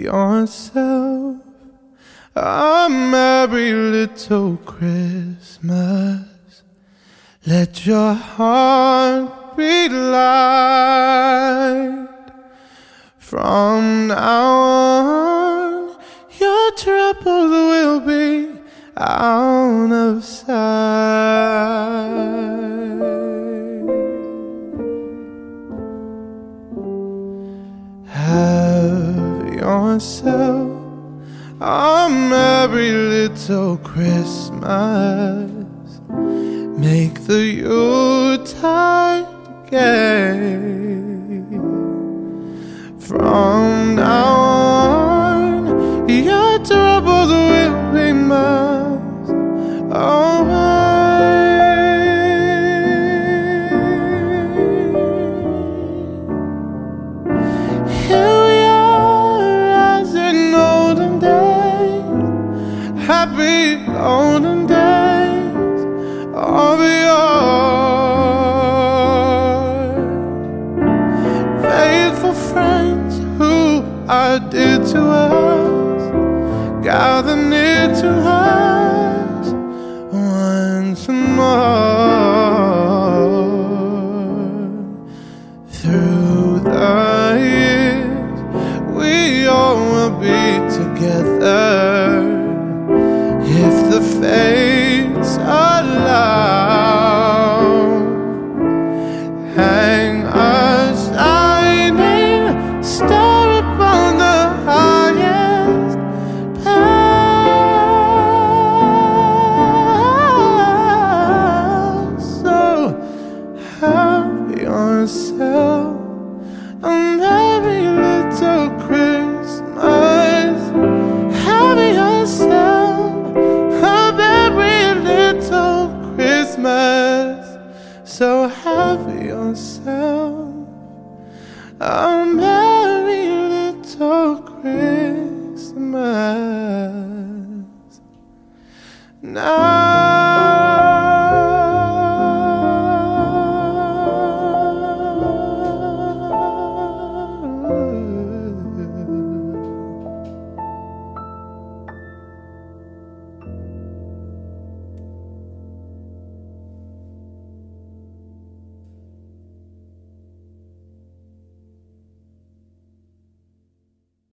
yourself a merry little Christmas. Let your heart be light. From now on, your troubles will be out Yourself a merry little Christmas. Make the Yuletide gay. Faithful friends who are dear to us, gather near to us So have yourself a merry little Christmas. Now